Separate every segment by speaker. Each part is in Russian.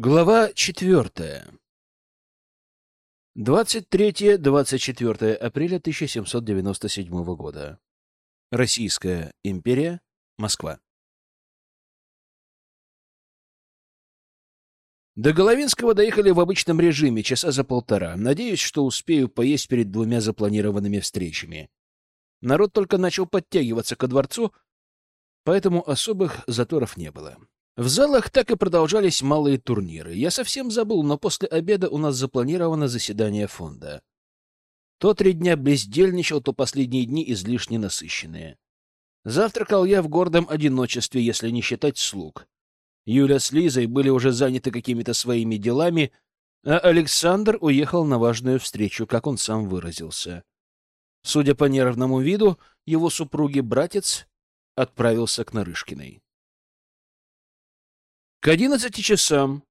Speaker 1: Глава четвертая. 23-24 апреля 1797 года. Российская империя, Москва. До Головинского доехали в обычном режиме, часа за полтора. Надеюсь, что успею поесть перед двумя запланированными встречами. Народ только начал подтягиваться ко дворцу, поэтому особых заторов не было. В залах так и продолжались малые турниры. Я совсем забыл, но после обеда у нас запланировано заседание фонда. То три дня бездельничал, то последние дни излишне насыщенные. Завтракал я в гордом одиночестве, если не считать слуг. Юля с Лизой были уже заняты какими-то своими делами, а Александр уехал на важную встречу, как он сам выразился. Судя по нервному виду, его супруги братец отправился к Нарышкиной. К одиннадцати часам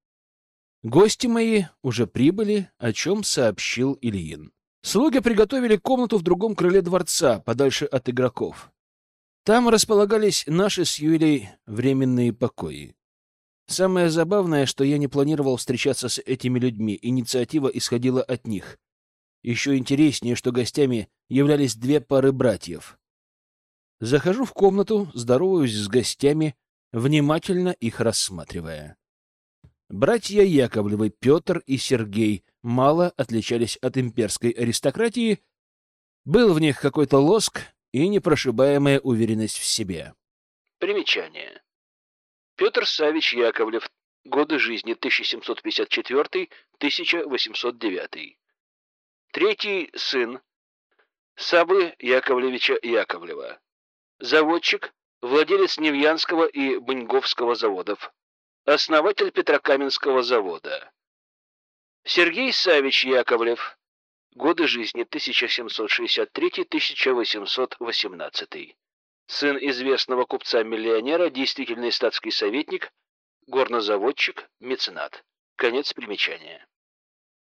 Speaker 1: гости мои уже прибыли, о чем сообщил Ильин. Слуги приготовили комнату в другом крыле дворца, подальше от игроков. Там располагались наши с Юлей временные покои. Самое забавное, что я не планировал встречаться с этими людьми, инициатива исходила от них. Еще интереснее, что гостями являлись две пары братьев. Захожу в комнату, здороваюсь с гостями, внимательно их рассматривая. Братья Яковлевы, Петр и Сергей, мало отличались от имперской аристократии, был в них какой-то лоск и непрошибаемая уверенность в себе. Примечание. Петр Савич Яковлев. Годы жизни 1754-1809. Третий сын Сабы Яковлевича Яковлева. Заводчик, владелец Невьянского и Быньговского заводов, основатель Петрокаменского завода. Сергей Савич Яковлев. Годы жизни 1763-1818. Сын известного купца-миллионера, действительный статский советник, горнозаводчик, меценат. Конец примечания.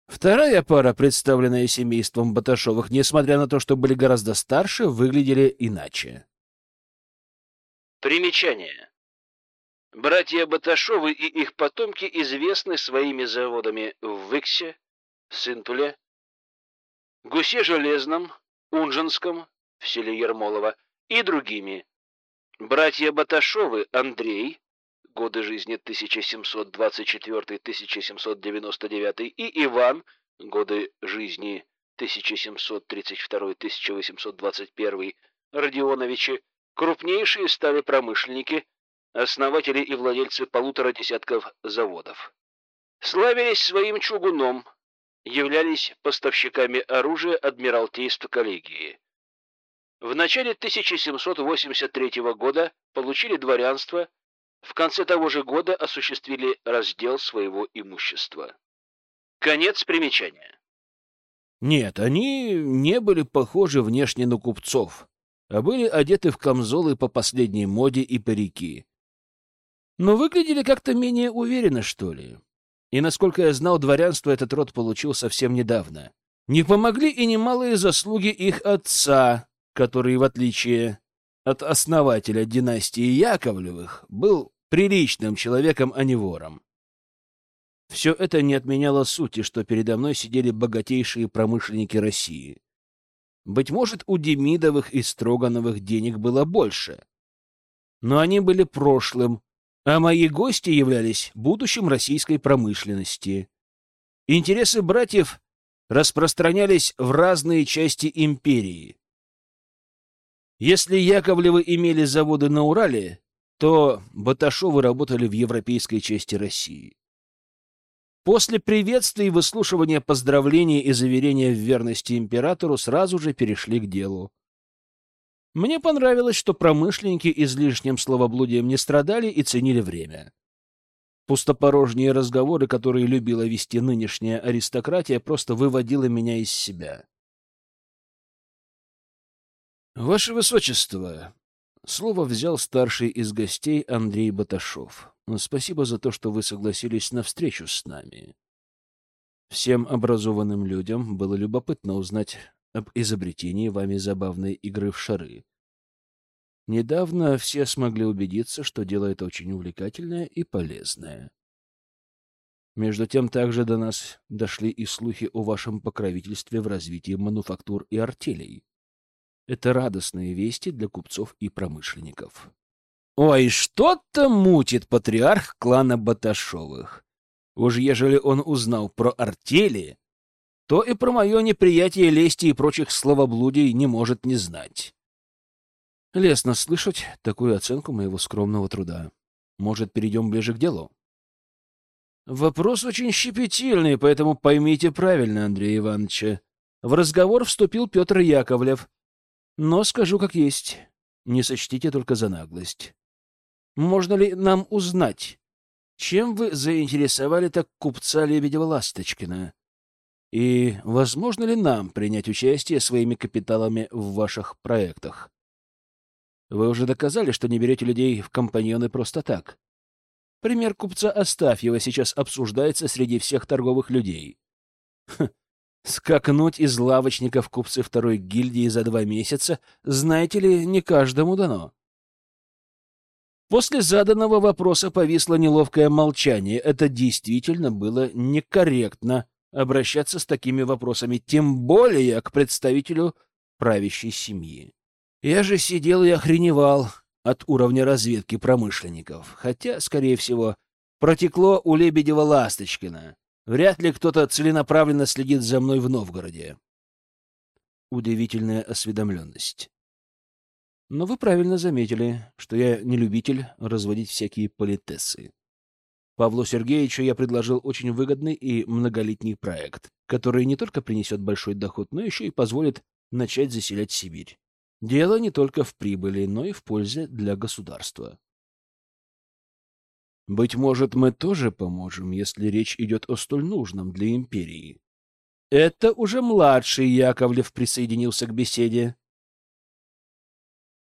Speaker 1: Вторая пара, представленная семейством Баташовых, несмотря на то, что были гораздо старше, выглядели иначе. Примечание. Братья Баташовы и их потомки известны своими заводами в Выксе, Сынтуле, Гусе Железном, Унжинском, в селе Ермолово и другими. Братья Баташовы Андрей, годы жизни 1724-1799 и Иван, годы жизни 1732-1821 Родионовичи, Крупнейшие стали промышленники, основатели и владельцы полутора десятков заводов. Славились своим чугуном, являлись поставщиками оружия Адмиралтейства коллегии. В начале 1783 года получили дворянство, в конце того же года осуществили раздел своего имущества. Конец примечания. Нет, они не были похожи внешне на купцов а были одеты в камзолы по последней моде и парики. Но выглядели как-то менее уверенно, что ли. И, насколько я знал, дворянство этот род получил совсем недавно. Не помогли и немалые заслуги их отца, который, в отличие от основателя династии Яковлевых, был приличным человеком, а не вором. Все это не отменяло сути, что передо мной сидели богатейшие промышленники России. Быть может, у Демидовых и Строгановых денег было больше. Но они были прошлым, а мои гости являлись будущим российской промышленности. Интересы братьев распространялись в разные части империи. Если Яковлевы имели заводы на Урале, то Баташовы работали в европейской части России. После приветствий, выслушивания поздравлений и заверения в верности императору сразу же перешли к делу. Мне понравилось, что промышленники излишним словоблудием не страдали и ценили время. Пустопорожние разговоры, которые любила вести нынешняя аристократия, просто выводила меня из себя. «Ваше Высочество!» — слово взял старший из гостей Андрей Баташов. Спасибо за то, что вы согласились на встречу с нами. Всем образованным людям было любопытно узнать об изобретении вами забавной игры в шары. Недавно все смогли убедиться, что дело это очень увлекательное и полезное.
Speaker 2: Между тем также до нас дошли и слухи о вашем покровительстве в развитии мануфактур и артелей. Это радостные вести для купцов и промышленников. Ой, что-то мутит патриарх клана Баташовых. Уж ежели он узнал про артели, то и про мое неприятие лести и прочих словоблудий не может не знать. Лестно слышать такую оценку моего скромного труда. Может, перейдем ближе к делу? Вопрос очень щепетильный, поэтому поймите правильно, Андрей Иванович. В разговор вступил Петр Яковлев. Но скажу как есть. Не сочтите только за наглость. Можно ли нам узнать, чем вы заинтересовали так купца Лебедева-Ласточкина? И возможно ли нам принять участие своими капиталами в ваших проектах? Вы уже доказали, что не берете людей в компаньоны просто так. Пример купца Астафьева сейчас обсуждается среди всех торговых людей. Ха, скакнуть из лавочника в купцы второй гильдии за два месяца, знаете ли, не каждому дано. После заданного вопроса повисло неловкое молчание. Это действительно было некорректно обращаться с такими вопросами, тем более к представителю правящей семьи. Я же сидел и охреневал от уровня разведки промышленников, хотя, скорее всего, протекло у Лебедева-Ласточкина. Вряд ли кто-то целенаправленно следит за мной в Новгороде. Удивительная осведомленность. Но вы правильно заметили, что я не любитель разводить всякие политессы. Павлу Сергеевичу я предложил очень выгодный и многолетний проект, который не только принесет большой доход, но еще и позволит начать заселять Сибирь. Дело не только в прибыли, но и в пользе для государства. Быть может, мы тоже поможем, если речь идет о столь нужном для империи. Это уже младший Яковлев присоединился к беседе.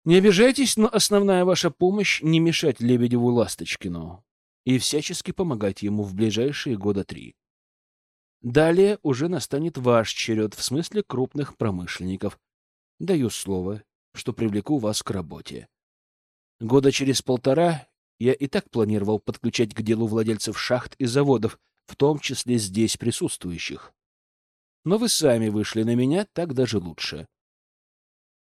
Speaker 2: Не обижайтесь, но основная ваша помощь — не мешать Лебедеву-Ласточкину и всячески помогать ему в ближайшие года три. Далее уже настанет ваш черед в смысле крупных промышленников. Даю слово, что привлеку вас к работе. Года через полтора я и так планировал подключать к делу владельцев шахт и заводов, в том числе здесь присутствующих. Но вы сами вышли на меня, так даже лучше.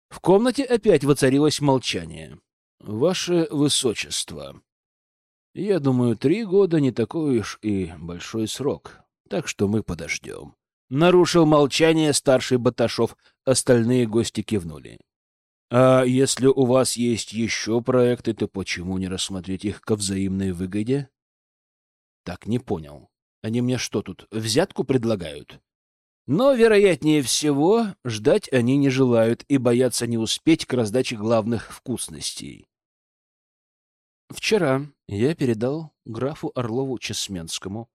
Speaker 2: В комнате опять воцарилось молчание. «Ваше Высочество, я думаю, три года не такой уж и большой срок, так что мы подождем». Нарушил молчание старший Баташов, остальные гости кивнули. «А если у вас есть еще проекты, то почему не рассмотреть их ко взаимной выгоде?» «Так, не понял. Они мне что тут, взятку предлагают?» Но, вероятнее всего, ждать они не желают и боятся не успеть к раздаче главных вкусностей. Вчера я передал графу Орлову-Чесменскому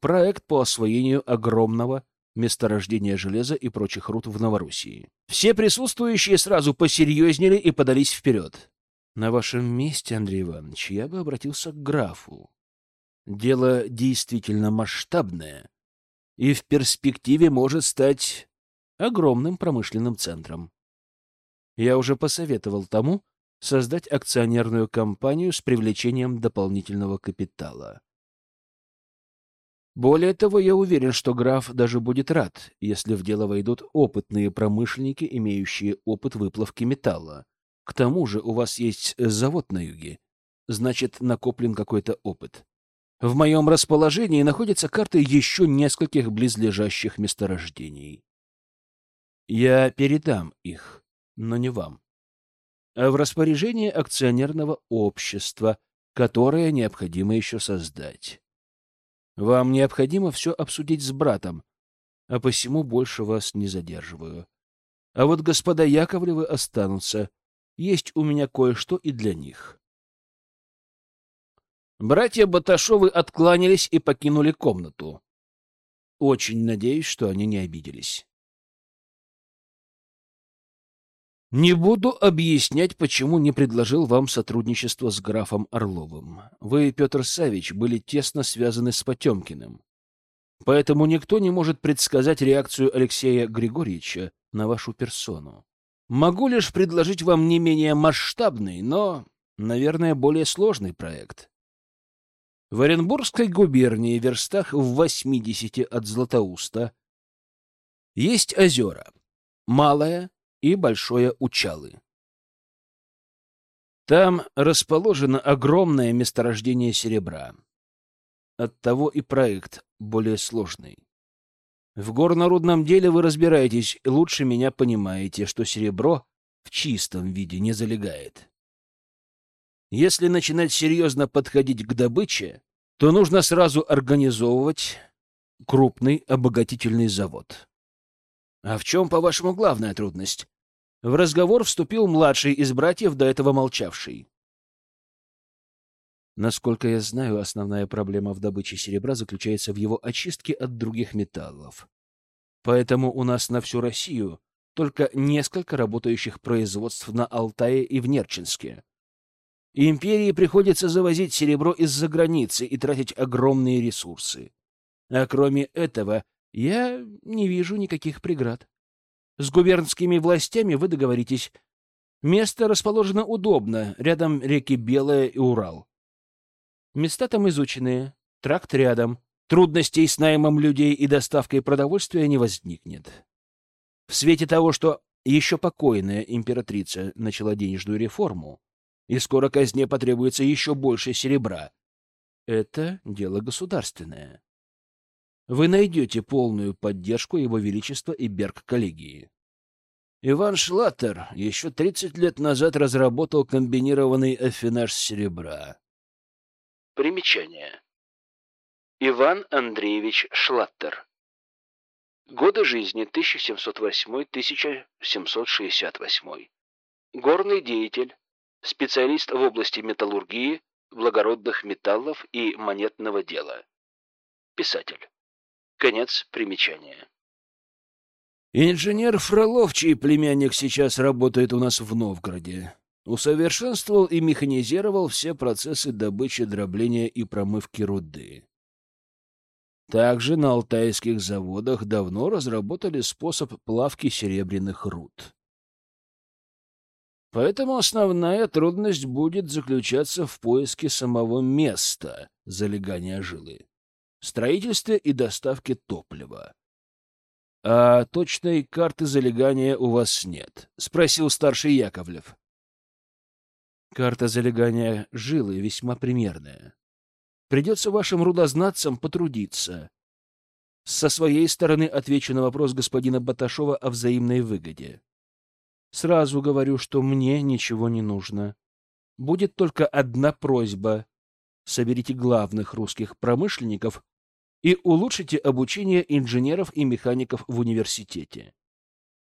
Speaker 2: проект по освоению огромного месторождения железа и прочих руд в Новороссии. Все присутствующие сразу посерьезнели и подались вперед. На вашем месте, Андрей Иванович, я бы обратился к графу. Дело действительно масштабное и в перспективе может стать огромным промышленным центром. Я уже посоветовал тому создать акционерную компанию с привлечением дополнительного капитала. Более того, я уверен, что граф даже будет рад, если в дело войдут опытные промышленники, имеющие опыт выплавки металла. К тому же у вас есть завод на юге, значит, накоплен какой-то опыт. В моем расположении находятся карты еще нескольких близлежащих месторождений. Я передам их, но не вам, а в распоряжение акционерного общества, которое необходимо еще создать. Вам необходимо все обсудить с братом, а посему больше вас не задерживаю. А вот господа Яковлевы останутся. Есть у меня кое-что и для них. Братья Баташовы откланялись и покинули комнату. Очень надеюсь, что они не обиделись. Не буду объяснять, почему не предложил вам сотрудничество с графом Орловым. Вы, Петр Савич, были тесно связаны с Потемкиным. Поэтому никто не может предсказать реакцию Алексея Григорьевича на вашу персону. Могу лишь предложить вам не менее масштабный, но, наверное, более сложный проект. В Оренбургской губернии, верстах в 80 от Златоуста, есть озера Малое и Большое Учалы. Там расположено огромное месторождение серебра. Оттого и проект более сложный. В горнорудном деле вы разбираетесь и лучше меня понимаете, что серебро в чистом виде не залегает. Если начинать серьезно подходить к добыче, то нужно сразу организовывать крупный обогатительный завод. А в чем, по-вашему, главная трудность? В разговор вступил младший из братьев, до этого молчавший. Насколько я знаю, основная проблема в добыче серебра заключается в его очистке от других металлов. Поэтому у нас на всю Россию только несколько работающих производств на Алтае и в Нерчинске. Империи приходится завозить серебро из-за границы и тратить огромные ресурсы. А кроме этого, я не вижу никаких преград. С губернскими властями вы договоритесь. Место расположено удобно, рядом реки Белая и Урал. Места там изученные, тракт рядом. Трудностей с наймом людей и доставкой продовольствия не возникнет. В свете того, что еще покойная императрица начала денежную реформу, и скоро казне потребуется еще больше серебра, это дело государственное. Вы найдете полную поддержку Его Величества и Берг-коллегии. Иван Шлаттер еще 30 лет назад разработал комбинированный афинаж серебра.
Speaker 1: Примечание. Иван Андреевич Шлаттер. Годы жизни 1708-1768. Горный деятель, специалист в области металлургии, благородных металлов и монетного дела. Писатель. Конец примечания.
Speaker 2: Инженер Фролов, чей племянник сейчас работает у нас в Новгороде, усовершенствовал и механизировал все процессы добычи, дробления и промывки руды. Также на алтайских заводах давно разработали способ плавки серебряных руд. Поэтому основная трудность будет заключаться в поиске самого места залегания жилы, строительстве и доставке топлива. — А точной карты залегания у вас нет? — спросил старший Яковлев. — Карта залегания жилы весьма примерная. Придется вашим рудознатцам потрудиться. Со своей стороны отвечу на вопрос господина Баташова о взаимной выгоде. Сразу говорю, что мне ничего не нужно. Будет только одна просьба. Соберите главных русских промышленников и улучшите обучение инженеров и механиков в университете.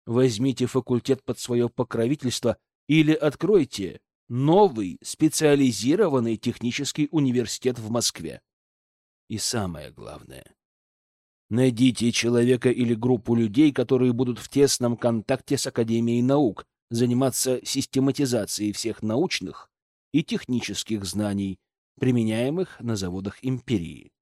Speaker 2: Возьмите факультет под свое покровительство или откройте новый специализированный технический университет в Москве. И самое главное, найдите человека или группу людей, которые будут в тесном контакте с Академией наук, заниматься систематизацией всех научных и технических знаний, применяемых на заводах империи.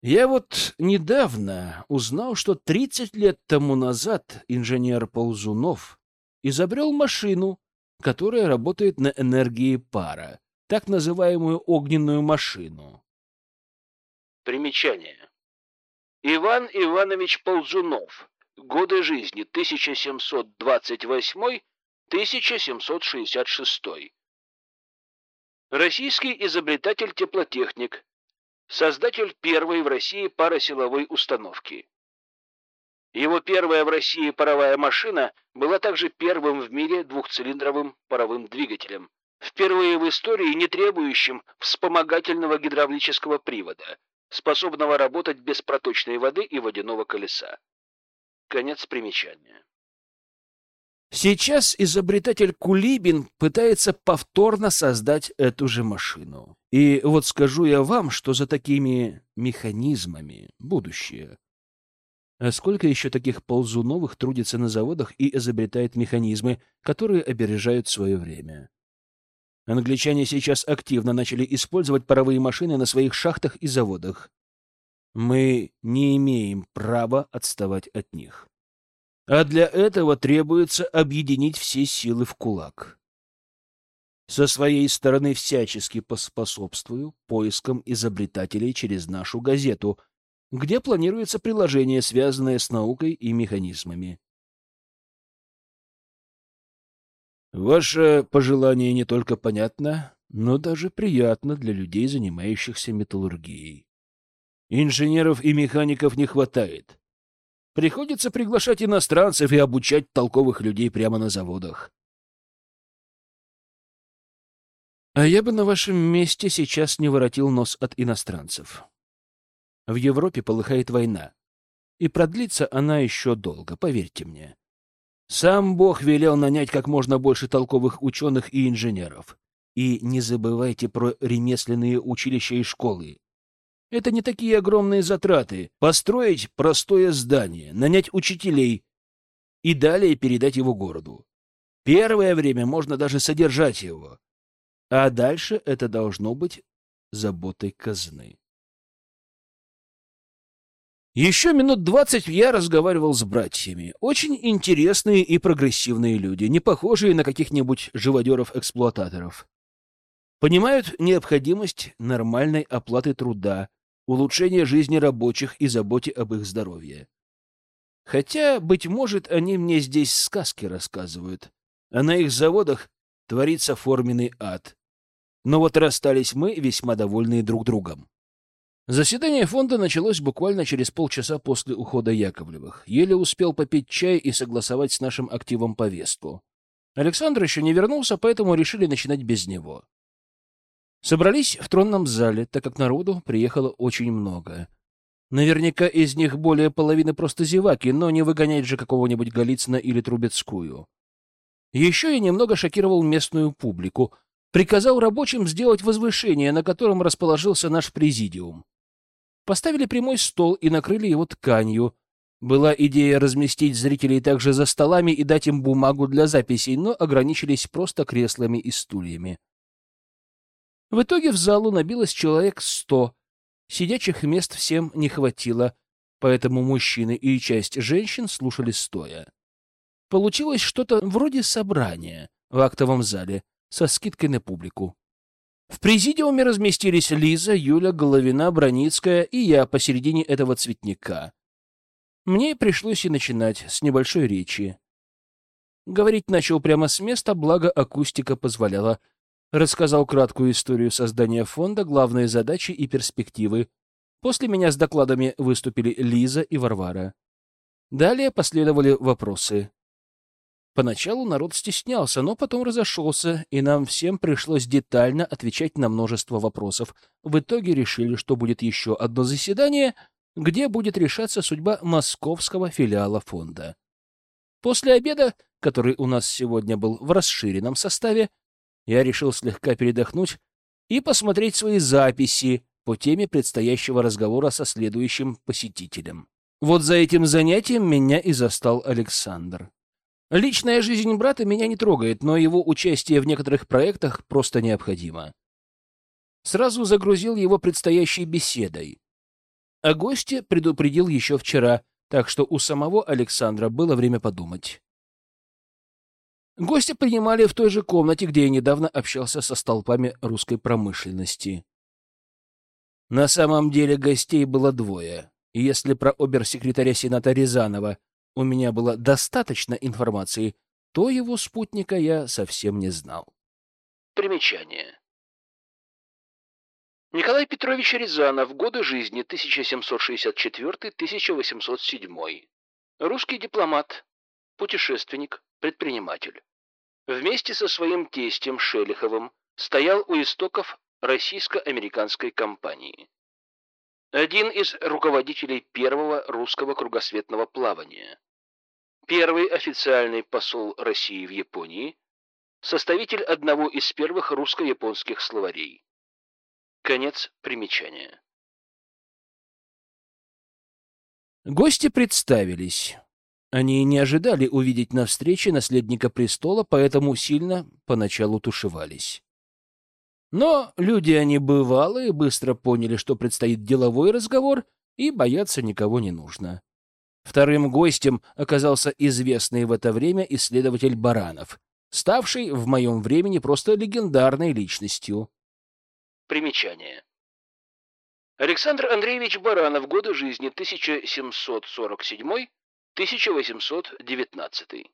Speaker 2: Я вот недавно узнал, что 30 лет тому назад инженер Ползунов изобрел машину, которая работает на энергии пара, так называемую огненную машину.
Speaker 1: Примечание. Иван Иванович Ползунов. Годы жизни 1728-1766. Российский изобретатель-теплотехник, создатель первой в России паросиловой установки. Его первая в России паровая машина была также первым в мире двухцилиндровым паровым двигателем, впервые в истории не требующим вспомогательного гидравлического привода, способного работать без проточной воды и водяного колеса. Конец примечания.
Speaker 2: Сейчас изобретатель Кулибин пытается повторно создать эту же машину. И вот скажу я вам, что за такими механизмами будущее. А сколько еще таких ползуновых трудится на заводах и изобретает механизмы, которые опережают свое время? Англичане сейчас активно начали использовать паровые машины на своих шахтах и заводах. Мы не имеем права отставать от них. А для этого требуется объединить все силы в кулак. Со своей стороны всячески поспособствую поискам изобретателей через нашу газету, где планируется приложение, связанное с наукой и механизмами. Ваше пожелание не только понятно, но даже приятно для людей, занимающихся металлургией. Инженеров и механиков не хватает. Приходится приглашать иностранцев и обучать толковых людей прямо на заводах. А я бы на вашем месте сейчас не воротил нос от иностранцев. В Европе полыхает война, и продлится она еще долго, поверьте мне. Сам Бог велел нанять как можно больше толковых ученых и инженеров. И не забывайте про ремесленные училища и школы. Это не такие огромные затраты. Построить простое здание, нанять учителей и далее передать его городу. Первое время можно даже содержать его. А дальше это должно быть заботой казны. Еще минут двадцать я разговаривал с братьями. Очень интересные и прогрессивные люди, не похожие на каких-нибудь живодеров-эксплуататоров. Понимают необходимость нормальной оплаты труда, улучшения жизни рабочих и заботе об их здоровье. Хотя, быть может, они мне здесь сказки рассказывают, а на их заводах творится форменный ад. Но вот расстались мы, весьма довольные друг другом. Заседание фонда началось буквально через полчаса после ухода Яковлевых. Еле успел попить чай и согласовать с нашим активом повестку. Александр еще не вернулся, поэтому решили начинать без него. Собрались в тронном зале, так как народу приехало очень много. Наверняка из них более половины просто зеваки, но не выгонять же какого-нибудь Голицына или Трубецкую. Еще я немного шокировал местную публику. Приказал рабочим сделать возвышение, на котором расположился наш президиум. Поставили прямой стол и накрыли его тканью. Была идея разместить зрителей также за столами и дать им бумагу для записей, но ограничились просто креслами и стульями. В итоге в залу набилось человек сто. Сидячих мест всем не хватило, поэтому мужчины и часть женщин слушали стоя. Получилось что-то вроде собрания в актовом зале со скидкой на публику. В президиуме разместились Лиза, Юля, Головина, Броницкая и я посередине этого цветника. Мне пришлось и начинать с небольшой речи. Говорить начал прямо с места, благо акустика позволяла. Рассказал краткую историю создания фонда, главные задачи и перспективы. После меня с докладами выступили Лиза и Варвара. Далее последовали вопросы. Поначалу народ стеснялся, но потом разошелся, и нам всем пришлось детально отвечать на множество вопросов. В итоге решили, что будет еще одно заседание, где будет решаться судьба московского филиала фонда. После обеда, который у нас сегодня был в расширенном составе, я решил слегка передохнуть и посмотреть свои записи по теме предстоящего разговора со следующим посетителем. Вот за этим занятием меня и застал Александр. Личная жизнь брата меня не трогает, но его участие в некоторых проектах просто необходимо. Сразу загрузил его предстоящей беседой. О госте предупредил еще вчера, так что у самого Александра было время подумать. Гостя принимали в той же комнате, где я недавно общался со столпами русской промышленности. На самом деле гостей было двое, и если про обер-секретаря Сената Рязанова у меня было достаточно информации, то его спутника я совсем не знал.
Speaker 1: Примечание. Николай Петрович Рязанов. Годы жизни 1764-1807. Русский дипломат, путешественник, предприниматель. Вместе со своим тестем Шелиховым стоял у истоков российско-американской компании. Один из руководителей первого русского кругосветного плавания первый официальный посол России в Японии, составитель одного из первых русско-японских словарей. Конец примечания.
Speaker 2: Гости представились. Они не ожидали увидеть на встрече наследника престола, поэтому сильно поначалу тушевались. Но люди они бывалые, быстро поняли, что предстоит деловой разговор, и бояться никого не нужно. Вторым гостем оказался известный в это время исследователь Баранов, ставший в моем времени просто легендарной личностью.
Speaker 1: Примечание. Александр Андреевич Баранов. Годы жизни 1747-1819.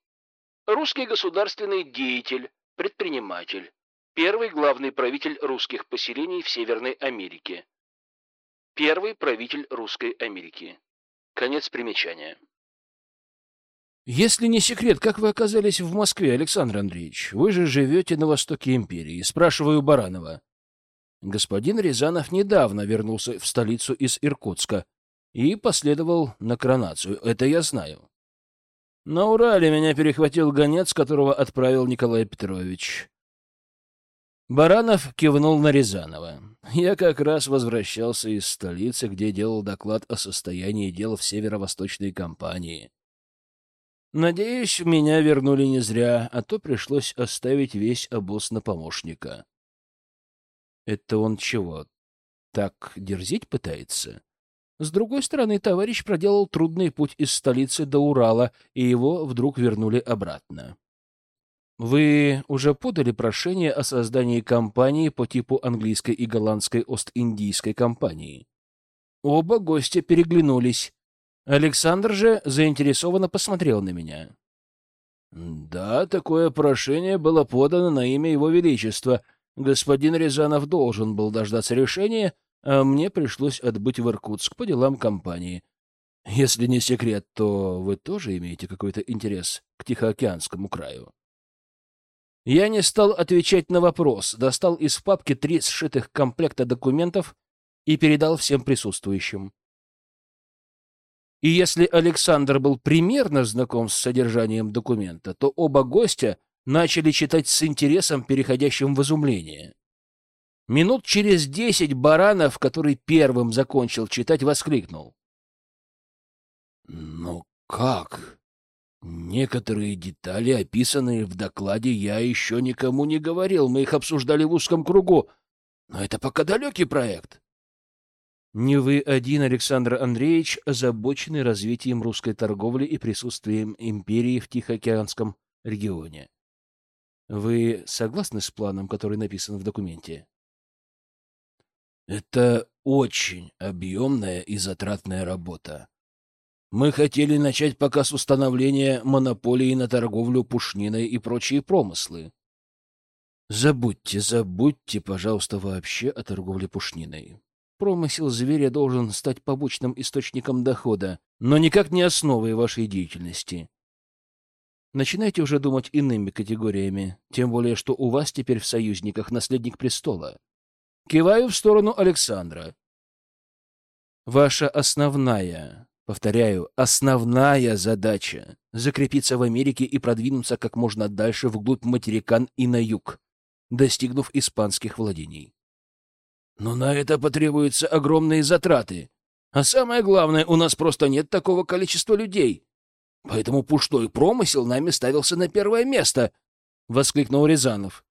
Speaker 1: Русский государственный деятель, предприниматель. Первый главный правитель русских поселений в Северной Америке. Первый правитель Русской Америки. Конец примечания.
Speaker 2: Если не секрет, как вы оказались в Москве, Александр Андреевич? Вы же живете на востоке империи. Спрашиваю Баранова. Господин Рязанов недавно вернулся в столицу из Иркутска и последовал на коронацию. Это я знаю. На Урале меня перехватил гонец, которого отправил Николай Петрович. Баранов кивнул на Рязанова. Я как раз возвращался из столицы, где делал доклад о состоянии дел в северо-восточной компании. Надеюсь, меня вернули не зря, а то пришлось оставить весь обоз на помощника. Это он чего, так дерзить пытается? С другой стороны, товарищ проделал трудный путь из столицы до Урала, и его вдруг вернули обратно. Вы уже подали прошение о создании компании по типу английской и голландской Ост-Индийской компании? Оба гостя переглянулись. Александр же заинтересованно посмотрел на меня. Да, такое прошение было подано на имя Его Величества, Господин Рязанов должен был дождаться решения, а мне пришлось отбыть в Иркутск по делам компании. Если не секрет, то вы тоже имеете какой-то интерес к Тихоокеанскому краю? Я не стал отвечать на вопрос, достал из папки три сшитых комплекта документов и передал всем присутствующим. И если Александр был примерно знаком с содержанием документа, то оба гостя начали читать с интересом, переходящим в изумление. Минут через десять Баранов, который первым закончил читать, воскликнул. «Ну как? Некоторые детали, описанные в докладе, я еще никому не говорил, мы их обсуждали в узком кругу, но это пока далекий проект». Не вы один, Александр Андреевич, озабочены развитием русской торговли и присутствием империи в Тихоокеанском регионе. Вы согласны с планом, который написан в документе? Это очень объемная и затратная работа. Мы хотели начать пока с установления монополии на торговлю пушниной и прочие промыслы. Забудьте, забудьте, пожалуйста, вообще о торговле пушниной. Промысел зверя должен стать побочным источником дохода, но никак не основой вашей деятельности. Начинайте уже думать иными категориями, тем более, что у вас теперь в союзниках наследник престола. Киваю в сторону Александра. Ваша основная, повторяю, основная задача — закрепиться в Америке и продвинуться как можно дальше вглубь материкан и на юг, достигнув испанских владений. Но на это потребуются огромные затраты. А самое главное, у нас просто нет такого количества людей. Поэтому пустой промысел нами ставился на первое место, — воскликнул Рязанов.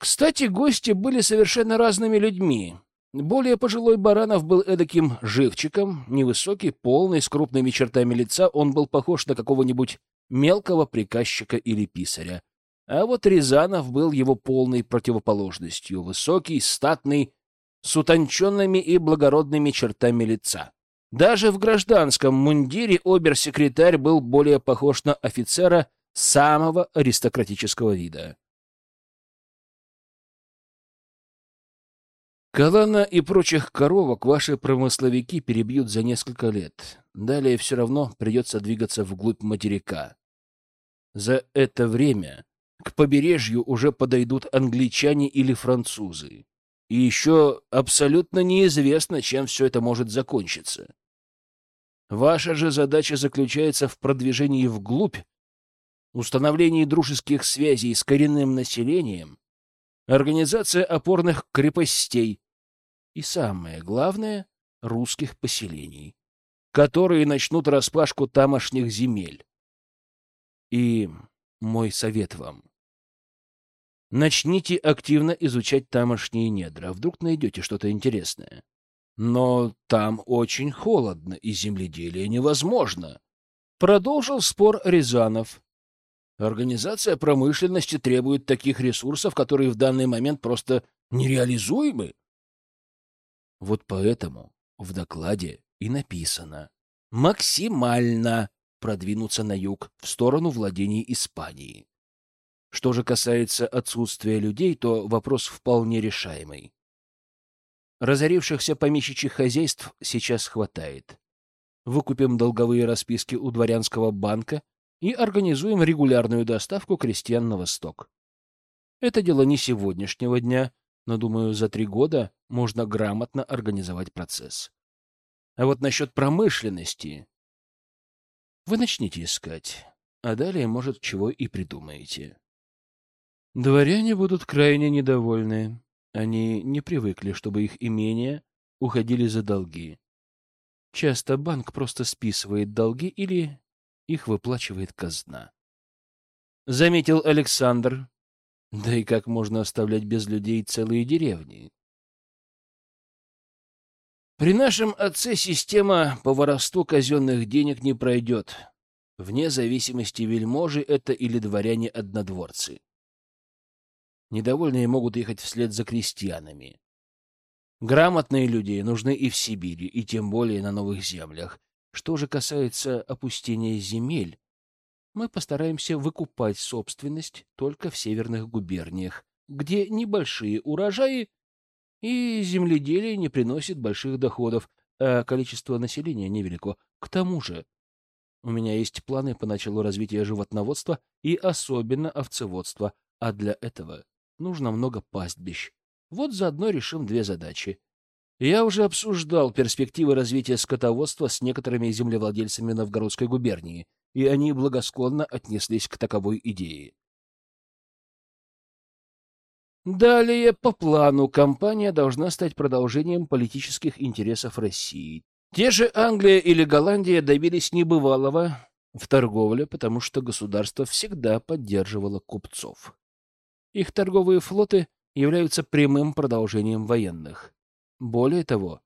Speaker 2: Кстати, гости были совершенно разными людьми. Более пожилой Баранов был эдаким живчиком, невысокий, полный, с крупными чертами лица, он был похож на какого-нибудь мелкого приказчика или писаря. А вот Рязанов был его полной противоположностью, высокий, статный, с утонченными и благородными чертами лица. Даже в гражданском мундире обер-секретарь был более похож на офицера самого аристократического вида. Калана и прочих коровок ваши промысловики перебьют за несколько лет. Далее все равно придется двигаться вглубь материка. За это время к побережью уже подойдут англичане или французы. И еще абсолютно неизвестно, чем все это может закончиться. Ваша же задача заключается в продвижении вглубь, установлении дружеских связей с коренным населением, организация опорных крепостей и, самое главное, русских поселений, которые начнут распашку тамошних земель. И мой совет вам. Начните активно изучать тамошние недра. Вдруг найдете что-то интересное. Но там очень холодно, и земледелие невозможно. Продолжил спор Рязанов. Организация промышленности требует таких ресурсов, которые в данный момент просто нереализуемы. Вот поэтому в докладе и написано максимально продвинуться на юг в сторону владений Испании. Что же касается отсутствия людей, то вопрос вполне решаемый. Разорившихся помещичьих хозяйств сейчас хватает. Выкупим долговые расписки у дворянского банка и организуем регулярную доставку крестьян на восток. Это дело не сегодняшнего дня, но, думаю, за три года можно грамотно организовать процесс. А вот насчет промышленности вы начните искать, а далее, может, чего и придумаете. Дворяне будут крайне недовольны. Они не привыкли, чтобы их имения уходили за долги. Часто банк просто списывает долги или их выплачивает казна. Заметил Александр. Да и как можно оставлять без людей целые деревни? При нашем отце система по воровству казенных денег не пройдет, вне зависимости вельможи это или дворяне-однодворцы. Недовольные могут ехать вслед за крестьянами. Грамотные люди нужны и в Сибири, и тем более на новых землях. Что же касается опустения земель, мы постараемся выкупать собственность только в северных губерниях, где небольшие урожаи и земледелие не приносит больших доходов, а количество населения невелико. К тому же у меня есть планы по началу развития животноводства и особенно овцеводства, а для этого нужно много пастбищ. Вот заодно решим две задачи. Я уже обсуждал перспективы развития скотоводства с некоторыми землевладельцами Новгородской губернии, и они благосклонно отнеслись к таковой идее. Далее, по плану, компания должна стать продолжением политических интересов России. Те же Англия или Голландия добились небывалого в торговле, потому что государство всегда поддерживало купцов. Их торговые флоты являются прямым продолжением военных. Более того,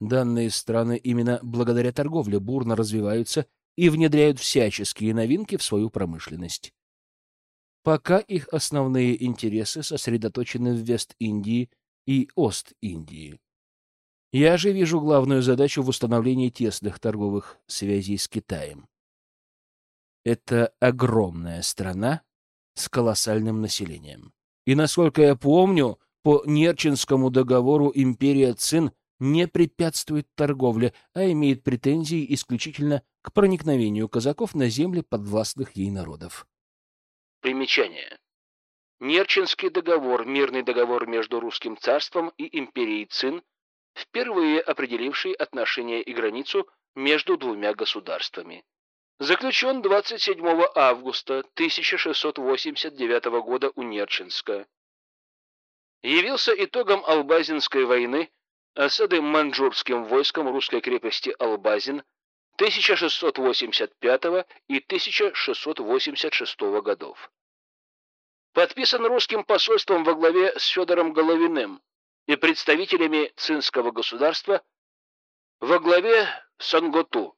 Speaker 2: данные страны именно благодаря торговле бурно развиваются и внедряют всяческие новинки в свою промышленность. Пока их основные интересы сосредоточены в Вест-Индии и Ост-Индии. Я же вижу главную задачу в установлении тесных торговых связей с Китаем. Это огромная страна с колоссальным населением. И, насколько я помню, по Нерчинскому договору империя Цин не препятствует торговле, а имеет претензии исключительно к проникновению казаков на земли подвластных ей народов.
Speaker 1: Примечание. Нерчинский договор, мирный договор между русским царством и империей Цин, впервые определивший отношения и границу между двумя государствами. Заключен 27 августа 1689 года у Нерчинска явился итогом Албазинской войны, осады маньчжурским войском русской крепости Албазин 1685 и 1686 годов. Подписан русским посольством во главе с Федором Головиным и представителями цинского государства во главе с Анготу.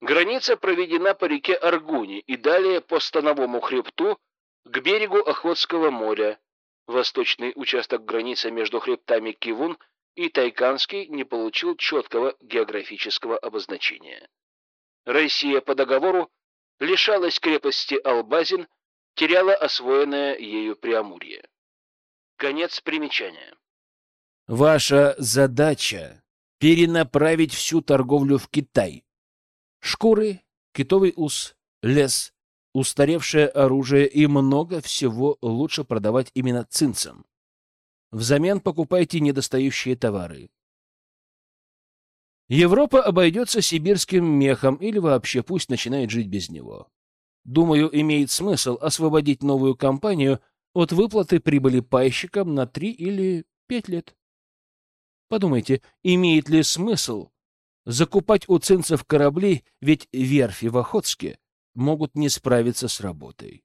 Speaker 1: Граница проведена по реке Аргуни и далее по Становому хребту к берегу Охотского моря, Восточный участок границы между хребтами Кивун и Тайканский не получил четкого географического обозначения. Россия по договору лишалась крепости Албазин, теряла освоенное ею Преамурье. Конец примечания.
Speaker 2: Ваша задача — перенаправить всю торговлю в Китай. Шкуры, китовый ус, лес, устаревшее оружие и много всего лучше продавать именно цинцам. Взамен покупайте недостающие товары. Европа обойдется сибирским мехом или вообще пусть начинает жить без него. Думаю, имеет смысл освободить новую компанию от выплаты прибыли пайщикам на три или пять лет. Подумайте, имеет ли смысл закупать у цинцев корабли, ведь верфи в Охотске могут не справиться с работой.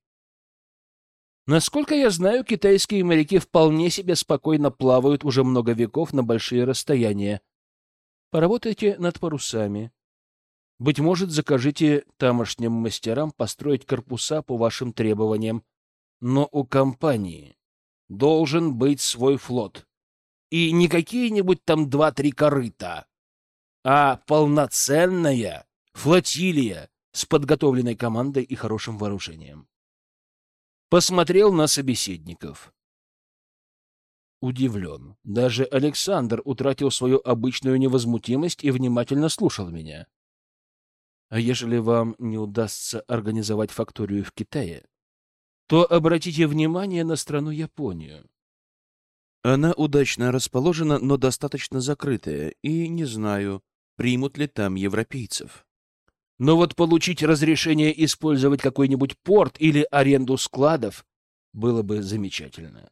Speaker 2: Насколько я знаю, китайские моряки вполне себе спокойно плавают уже много веков на большие расстояния. Поработайте над парусами. Быть может, закажите тамошним мастерам построить корпуса по вашим требованиям, но у компании должен быть свой флот. И не какие-нибудь там два-три корыта, а полноценная флотилия с подготовленной командой и хорошим вооружением. Посмотрел на собеседников. Удивлен. Даже Александр утратил свою обычную невозмутимость и внимательно слушал меня. А ежели вам не удастся организовать факторию в Китае, то обратите внимание на страну Японию. Она удачно расположена, но достаточно закрытая, и не знаю, примут ли там европейцев. Но вот получить разрешение использовать какой-нибудь порт или аренду складов было бы замечательно.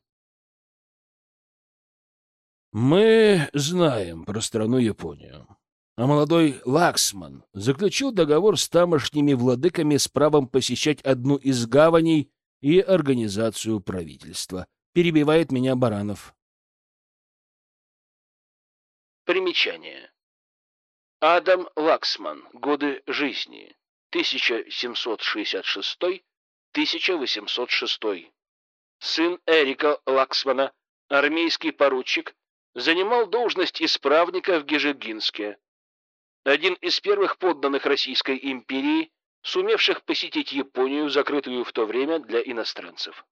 Speaker 2: Мы знаем про страну Японию а молодой Лаксман заключил договор с тамошними владыками с правом посещать одну из гаваней и организацию правительства. Перебивает меня Баранов.
Speaker 1: Примечание. Адам Лаксман. Годы жизни. 1766-1806. Сын Эрика Лаксмана, армейский поручик, занимал должность исправника в Гежегинске один из первых подданных Российской империи, сумевших посетить Японию, закрытую в то время для иностранцев.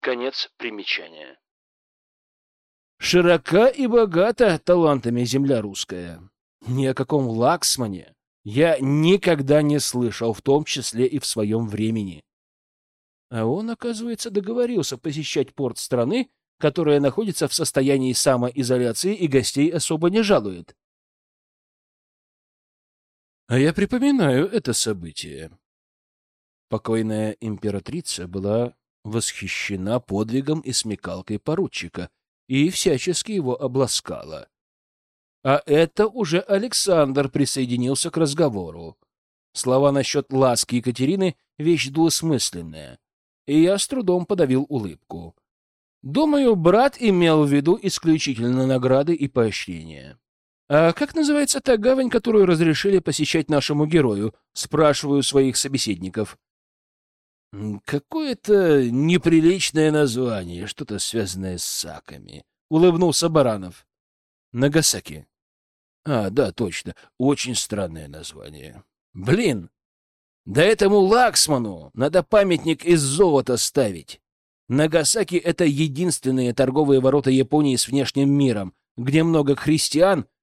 Speaker 1: Конец примечания.
Speaker 2: Широка и богата талантами земля русская. Ни о каком Лаксмане я никогда не слышал, в том числе и в своем времени. А он, оказывается, договорился посещать порт страны, которая находится в состоянии самоизоляции и гостей особо не жалует. А я припоминаю это событие. Покойная императрица была восхищена подвигом и смекалкой поручика и всячески его обласкала. А это уже Александр присоединился к разговору. Слова насчет ласки Екатерины — вещь двусмысленная, и я с трудом подавил улыбку. Думаю, брат имел в виду исключительно награды и поощрения. «А как называется та гавань, которую разрешили посещать нашему герою?» — спрашиваю своих собеседников. «Какое-то неприличное название, что-то связанное с саками», — улыбнулся Баранов. «Нагасаки». «А, да, точно, очень странное название. Блин, да этому Лаксману надо памятник из золота ставить. Нагасаки — это единственные торговые ворота Японии с внешним миром, где много христиан —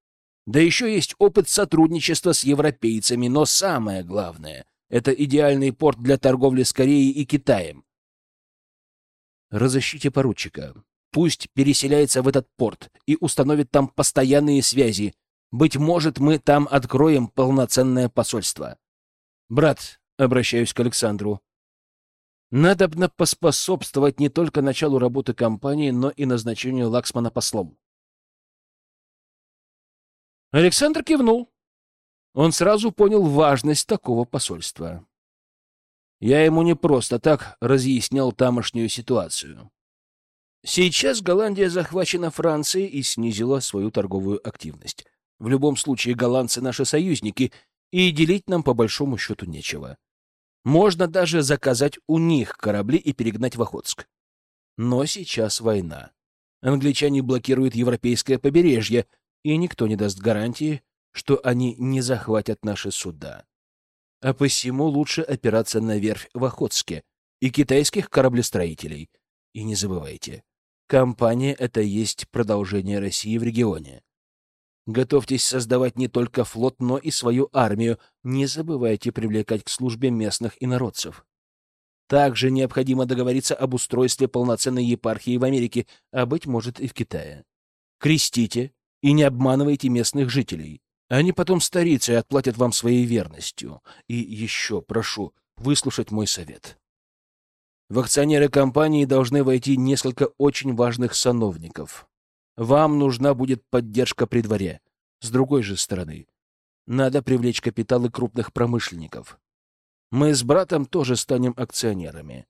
Speaker 2: да еще есть опыт сотрудничества с европейцами, но самое главное — это идеальный порт для торговли с Кореей и Китаем. Разыщите поручика. Пусть переселяется в этот порт и установит там постоянные связи. Быть может, мы там откроем полноценное посольство. Брат, обращаюсь к Александру, надобно поспособствовать не только началу работы компании, но и назначению Лаксмана послом. Александр кивнул. Он сразу понял важность такого посольства. Я ему не просто так разъяснял тамошнюю ситуацию. Сейчас Голландия захвачена Францией и снизила свою торговую активность. В любом случае, голландцы — наши союзники, и делить нам по большому счету нечего. Можно даже заказать у них корабли и перегнать в Охотск. Но сейчас война. Англичане блокируют европейское побережье, и никто не даст гарантии, что они не захватят наши суда. А посему лучше опираться на верфь в Охотске и китайских кораблестроителей. И не забывайте, компания — это есть продолжение России в регионе. Готовьтесь создавать не только флот, но и свою армию. Не забывайте привлекать к службе местных инородцев. Также необходимо договориться об устройстве полноценной епархии в Америке, а, быть может, и в Китае. Крестите, и не обманывайте местных жителей. Они потом старятся и отплатят вам своей верностью. И еще прошу выслушать мой совет. В акционеры компании должны войти несколько очень важных сановников. Вам нужна будет поддержка при дворе. С другой же стороны, надо привлечь капиталы крупных промышленников. Мы с братом тоже станем акционерами.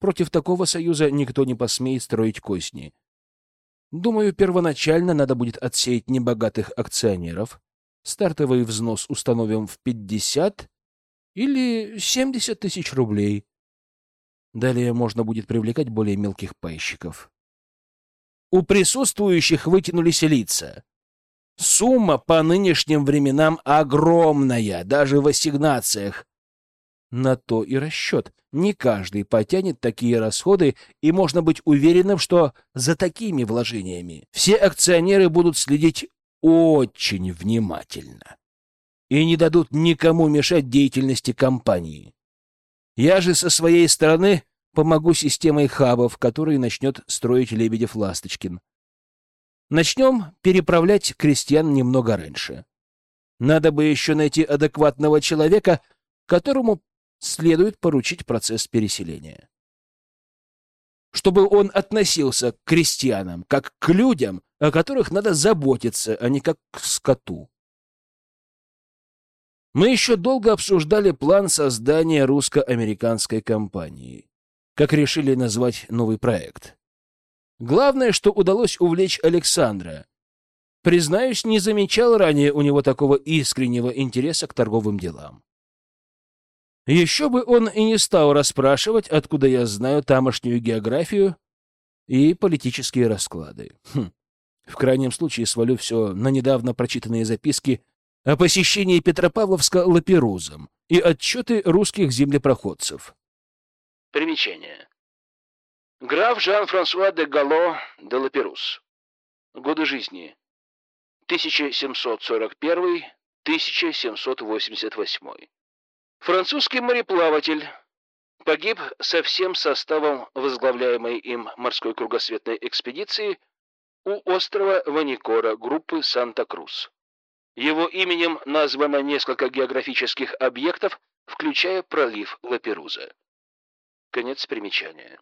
Speaker 2: Против такого союза никто не посмеет строить козни. Думаю, первоначально надо будет отсеять небогатых акционеров, Стартовый взнос установим в 50 или 70 тысяч рублей. Далее можно будет привлекать более мелких пайщиков. У присутствующих вытянулись лица. Сумма по нынешним временам огромная, даже в ассигнациях. На то и расчет. Не каждый потянет такие расходы, и можно быть уверенным, что за такими вложениями все акционеры будут следить очень внимательно и не дадут никому мешать деятельности компании. Я же со своей стороны помогу системой хабов, которые начнет строить Лебедев-Ласточкин. Начнем переправлять крестьян немного раньше. Надо бы еще найти адекватного человека, которому следует поручить процесс переселения. Чтобы он относился к крестьянам, как к людям, о которых надо заботиться, а не как к скоту. Мы еще долго обсуждали план создания русско-американской компании, как решили назвать новый проект. Главное, что удалось увлечь Александра. Признаюсь, не замечал ранее у него такого искреннего интереса к торговым делам. Еще бы он и не стал расспрашивать, откуда я знаю тамошнюю географию и политические расклады. Хм. В крайнем случае свалю все на недавно прочитанные записки о посещении Петропавловска Лаперузом и отчеты русских землепроходцев.
Speaker 1: Примечание. Граф Жан-Франсуа де Гало де Лаперус. Годы жизни. 1741-1788. Французский мореплаватель погиб со всем составом возглавляемой им морской кругосветной экспедиции у острова Ваникора группы Санта-Крус. Его именем названо несколько географических объектов, включая пролив Лаперуза. Конец примечания.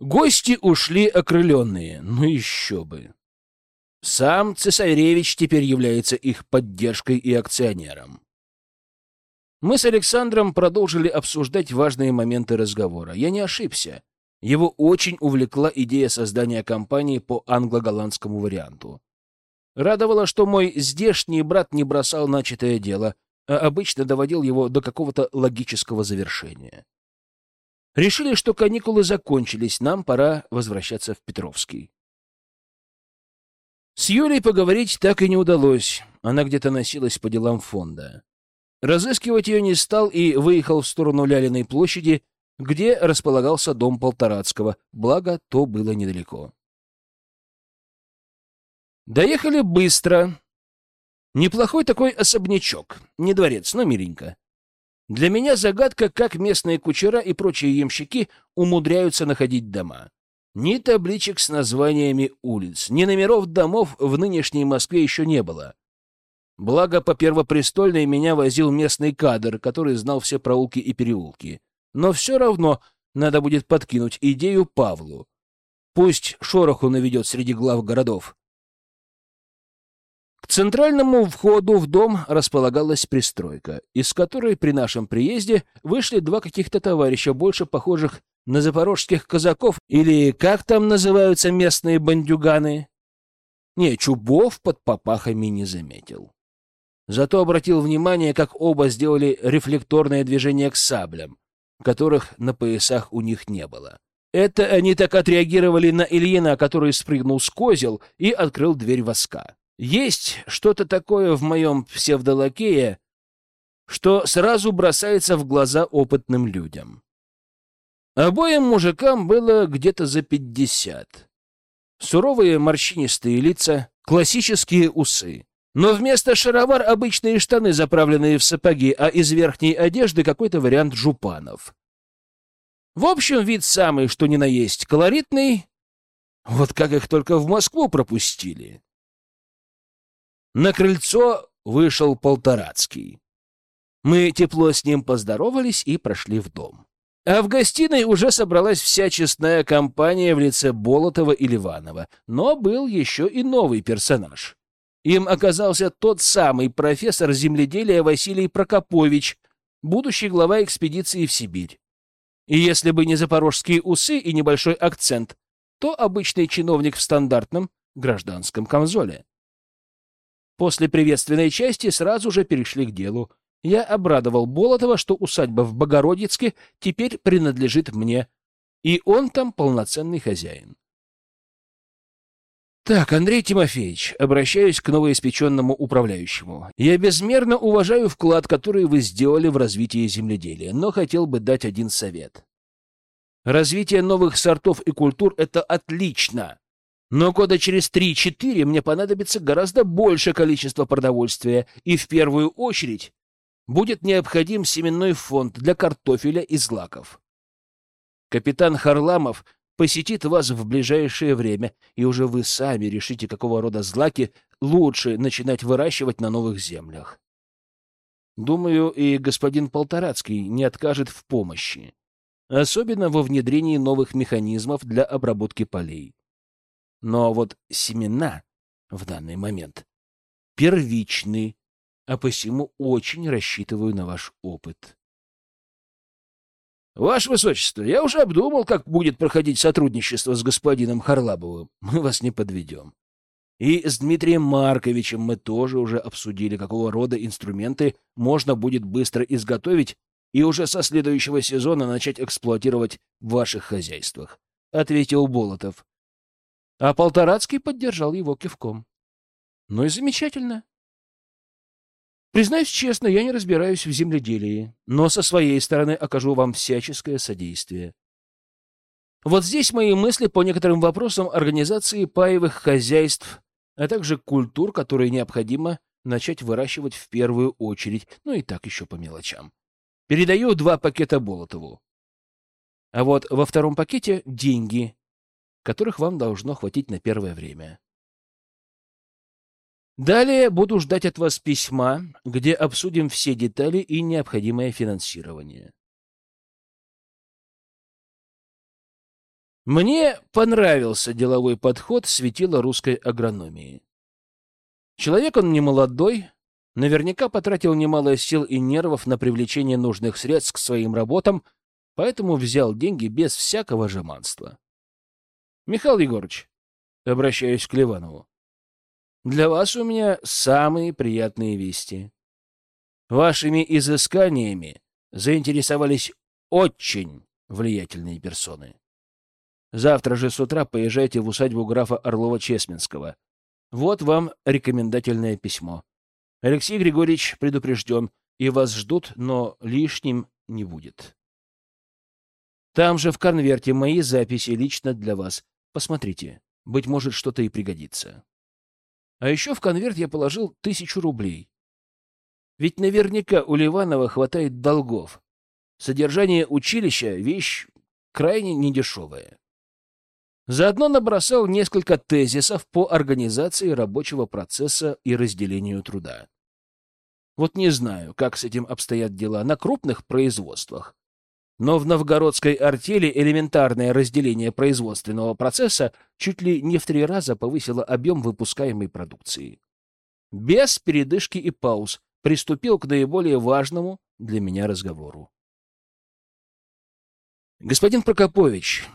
Speaker 2: Гости ушли окрыленные, ну еще бы. Сам цесаревич теперь является их поддержкой и акционером. Мы с Александром продолжили обсуждать важные моменты разговора. Я не ошибся. Его очень увлекла идея создания компании по англо-голландскому варианту. Радовало, что мой здешний брат не бросал начатое дело, а обычно доводил его до какого-то логического завершения. Решили, что каникулы закончились, нам пора возвращаться в Петровский. С Юлей поговорить так и не удалось. Она где-то носилась по делам фонда. Разыскивать ее не стал и выехал в сторону Лялиной площади, где располагался дом Полторацкого, благо то было недалеко. Доехали быстро. Неплохой такой особнячок, не дворец, но миленько. Для меня загадка, как местные кучера и прочие ямщики умудряются находить дома. Ни табличек с названиями улиц, ни номеров домов в нынешней Москве еще не было. Благо, по Первопрестольной меня возил местный кадр, который знал все проулки и переулки. Но все равно надо будет подкинуть идею Павлу. Пусть шороху наведет среди глав городов. К центральному входу в дом располагалась пристройка, из которой при нашем приезде вышли два каких-то товарища, больше похожих на запорожских казаков или как там называются местные бандюганы. Не, чубов под попахами не заметил. Зато обратил внимание, как оба сделали рефлекторное движение к саблям, которых на поясах у них не было. Это они так отреагировали на Ильина, который спрыгнул с козел и открыл дверь воска. Есть что-то такое в моем псевдолакее, что сразу бросается в глаза опытным людям. Обоим мужикам было где-то за пятьдесят. Суровые морщинистые лица, классические усы. Но вместо шаровар обычные штаны, заправленные в сапоги, а из верхней одежды какой-то вариант жупанов. В общем, вид самый, что ни на есть, колоритный. Вот как их только в Москву пропустили. На крыльцо вышел Полторацкий. Мы тепло с ним поздоровались и прошли в дом. А в гостиной уже собралась вся честная компания в лице Болотова и Ливанова, но был еще и новый персонаж. Им оказался тот самый профессор земледелия Василий Прокопович, будущий глава экспедиции в Сибирь. И если бы не запорожские усы и небольшой акцент, то обычный чиновник в стандартном гражданском камзоле. После приветственной части сразу же перешли к делу. Я обрадовал Болотова, что усадьба в Богородицке теперь принадлежит мне, и он там полноценный хозяин. Так, Андрей Тимофеевич, обращаюсь к новоиспеченному управляющему. Я безмерно уважаю вклад, который вы сделали в развитие земледелия, но хотел бы дать один совет. Развитие новых сортов и культур — это отлично. Но года через 3-4 мне понадобится гораздо большее количество продовольствия, и в первую очередь будет необходим семенной фонд для картофеля и злаков. Капитан Харламов посетит вас в ближайшее время, и уже вы сами решите, какого рода злаки лучше начинать выращивать на новых землях. Думаю, и господин Полторацкий не откажет в помощи, особенно во внедрении новых механизмов для обработки полей. Но вот семена в данный момент первичны, а посему очень рассчитываю на ваш опыт. Ваше Высочество, я уже обдумал, как будет проходить сотрудничество с господином Харлабовым. Мы вас не подведем. И с Дмитрием Марковичем мы тоже уже обсудили, какого рода инструменты можно будет быстро изготовить и уже со следующего сезона начать эксплуатировать в ваших хозяйствах, — ответил Болотов. А Полторацкий поддержал его кивком. — Ну и замечательно. Признаюсь честно, я не разбираюсь в земледелии, но со своей стороны окажу вам всяческое содействие. Вот здесь мои мысли по некоторым вопросам организации паевых хозяйств, а также культур, которые необходимо начать выращивать в первую очередь, ну и так еще по мелочам. Передаю два пакета Болотову. А вот во втором пакете деньги, которых вам должно хватить на первое время. Далее буду ждать от вас письма, где обсудим все детали и необходимое финансирование. Мне понравился деловой подход светила русской агрономии. Человек он не молодой, наверняка потратил немало сил и нервов на привлечение нужных средств к своим работам, поэтому взял деньги без всякого жеманства. Михаил Егорович, обращаюсь к Ливанову, для вас у меня самые приятные вести. Вашими изысканиями заинтересовались очень влиятельные персоны. Завтра же с утра поезжайте в усадьбу графа Орлова-Чесменского. Вот вам рекомендательное письмо. Алексей Григорьевич предупрежден, и вас ждут, но лишним не будет. Там же в конверте мои записи лично для вас. Посмотрите, быть может, что-то и пригодится. А еще в конверт я положил тысячу рублей. Ведь наверняка у Ливанова хватает долгов. Содержание училища — вещь крайне недешевая. Заодно набросал несколько тезисов по организации рабочего процесса и разделению труда. Вот не знаю, как с этим обстоят дела на крупных производствах. Но в новгородской артели элементарное разделение производственного процесса чуть ли не в три раза повысило объем выпускаемой продукции. Без передышки и пауз приступил к наиболее важному для меня разговору. Господин Прокопович,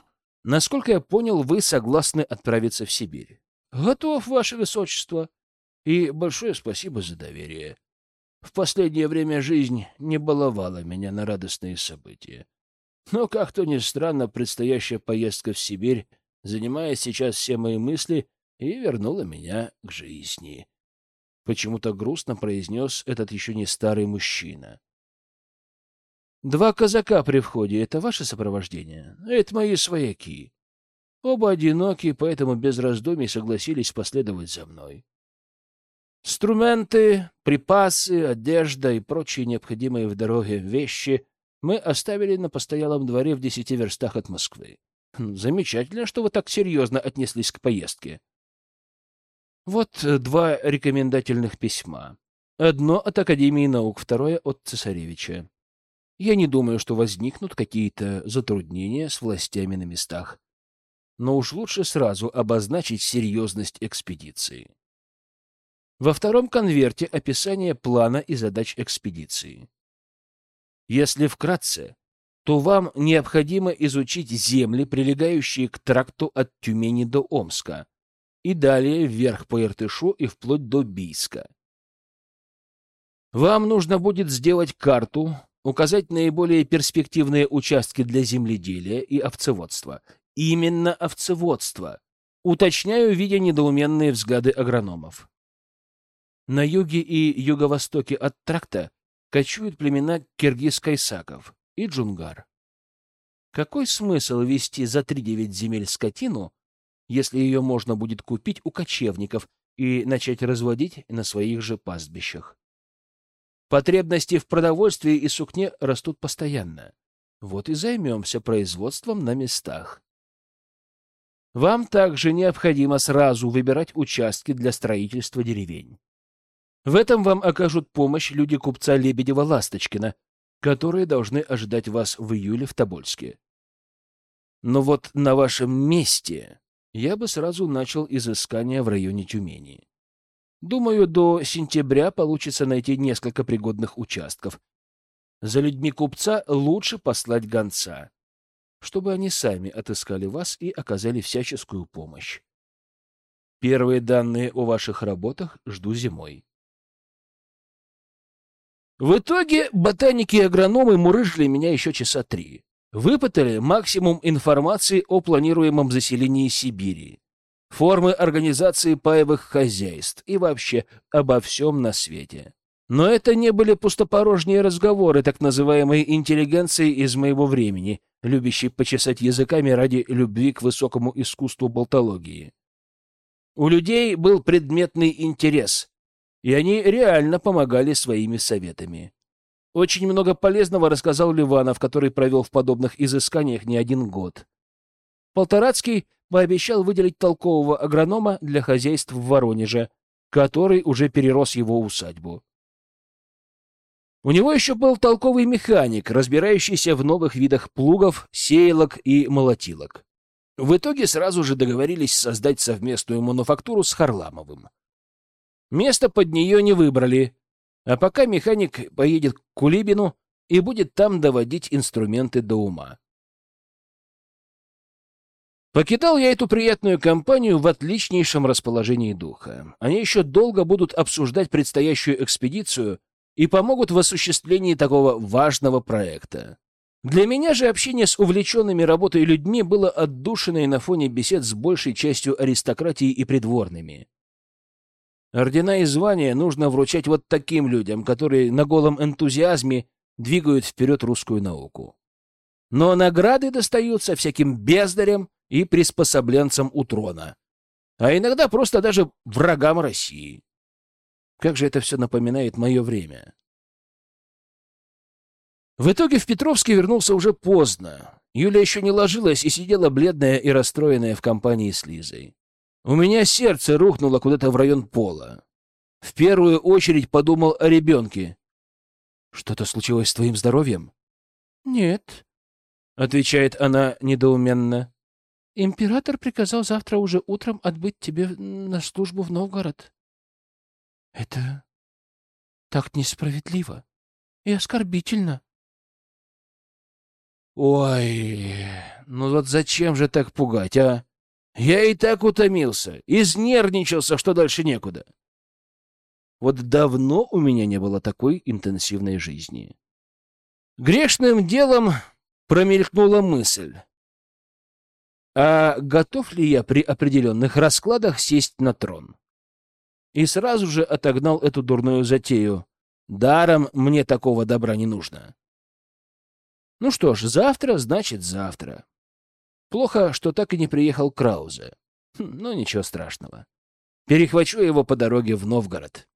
Speaker 2: насколько я понял, вы согласны отправиться в Сибирь. Готов, ваше высочество. И большое спасибо за доверие. В последнее время жизнь не баловала меня на радостные события. Но, как то ни странно, предстоящая поездка в Сибирь занимает сейчас все мои мысли и вернула меня к жизни. Почему-то грустно произнес этот еще не старый мужчина. Два казака при входе — это ваше сопровождение? Это мои свояки. Оба одиноки, поэтому без раздумий согласились последовать за мной. Инструменты, припасы, одежда и прочие необходимые в дороге вещи мы оставили на постоялом дворе в десяти верстах от Москвы. Хм, замечательно, что вы так серьезно отнеслись к поездке. Вот э, два рекомендательных письма. Одно от Академии наук, второе от цесаревича. Я не думаю, что возникнут какие-то затруднения с властями на местах. Но уж лучше сразу обозначить серьезность экспедиции. Во втором конверте описание плана и задач экспедиции. Если вкратце, то вам необходимо изучить земли, прилегающие к тракту от Тюмени до Омска, и далее вверх по Иртышу и вплоть до Бийска. Вам нужно будет сделать карту, указать наиболее перспективные участки для земледелия и овцеводства. Именно овцеводство. Уточняю, видя недоуменные взгляды агрономов. На юге и юго-востоке от тракта кочуют племена киргиз-кайсаков и джунгар. Какой смысл вести за три девять земель скотину, если ее можно будет купить у кочевников и начать разводить на своих же пастбищах? Потребности в продовольствии и сукне растут постоянно. Вот и займемся производством на местах. Вам также необходимо сразу выбирать участки для строительства деревень. В этом вам окажут помощь люди купца Лебедева-Ласточкина, которые должны ожидать вас в июле в Тобольске. Но вот на вашем месте я бы сразу начал изыскание в районе Тюмени. Думаю, до сентября получится найти несколько пригодных участков. За людьми купца лучше послать гонца, чтобы они сами отыскали вас и оказали всяческую помощь. Первые данные о ваших работах жду зимой. В итоге ботаники и агрономы мурыжили меня еще часа три. Выпытали максимум информации о планируемом заселении Сибири, формы организации паевых хозяйств и вообще обо всем на свете. Но это не были пустопорожние разговоры так называемой интеллигенции из моего времени, любящей почесать языками ради любви к высокому искусству болтологии. У людей был предметный интерес, и они реально помогали своими советами. Очень много полезного рассказал Ливанов, который провел в подобных изысканиях не один год. Полторацкий пообещал выделить толкового агронома для хозяйств в Воронеже, который уже перерос его усадьбу. У него еще был толковый механик, разбирающийся в новых видах плугов, сеялок и молотилок. В итоге сразу же договорились создать совместную мануфактуру с Харламовым. Место под нее не выбрали, а пока механик поедет к Кулибину и будет там доводить инструменты до ума. Покидал я эту приятную компанию в отличнейшем расположении духа. Они еще долго будут обсуждать предстоящую экспедицию и помогут в осуществлении такого важного проекта. Для меня же общение с увлеченными работой людьми было отдушиной на фоне бесед с большей частью аристократии и придворными. Ордена и звания нужно вручать вот таким людям, которые на голом энтузиазме двигают вперед русскую науку. Но награды достаются всяким бездарям и приспособленцам у трона, а иногда просто даже врагам России. Как же это все напоминает мое время. В итоге в Петровске вернулся уже поздно. Юля еще не ложилась и сидела бледная и расстроенная в компании с Лизой. У меня сердце рухнуло куда-то в район пола. В первую очередь подумал о ребенке. «Что-то случилось с твоим здоровьем?» «Нет», — отвечает она недоуменно. «Император приказал завтра уже утром отбыть тебе на службу в Новгород». «Это так несправедливо и оскорбительно». «Ой, ну вот зачем же так пугать, а?» Я и так утомился, изнервничался, что дальше некуда. Вот давно у меня не было такой интенсивной жизни. Грешным делом промелькнула мысль. А готов ли я при определенных раскладах сесть на трон? И сразу же отогнал эту дурную затею. Даром мне такого добра не нужно. Ну что ж, завтра значит завтра. Плохо, что так и не приехал Краузе. Хм, но ничего страшного. Перехвачу его по дороге в Новгород.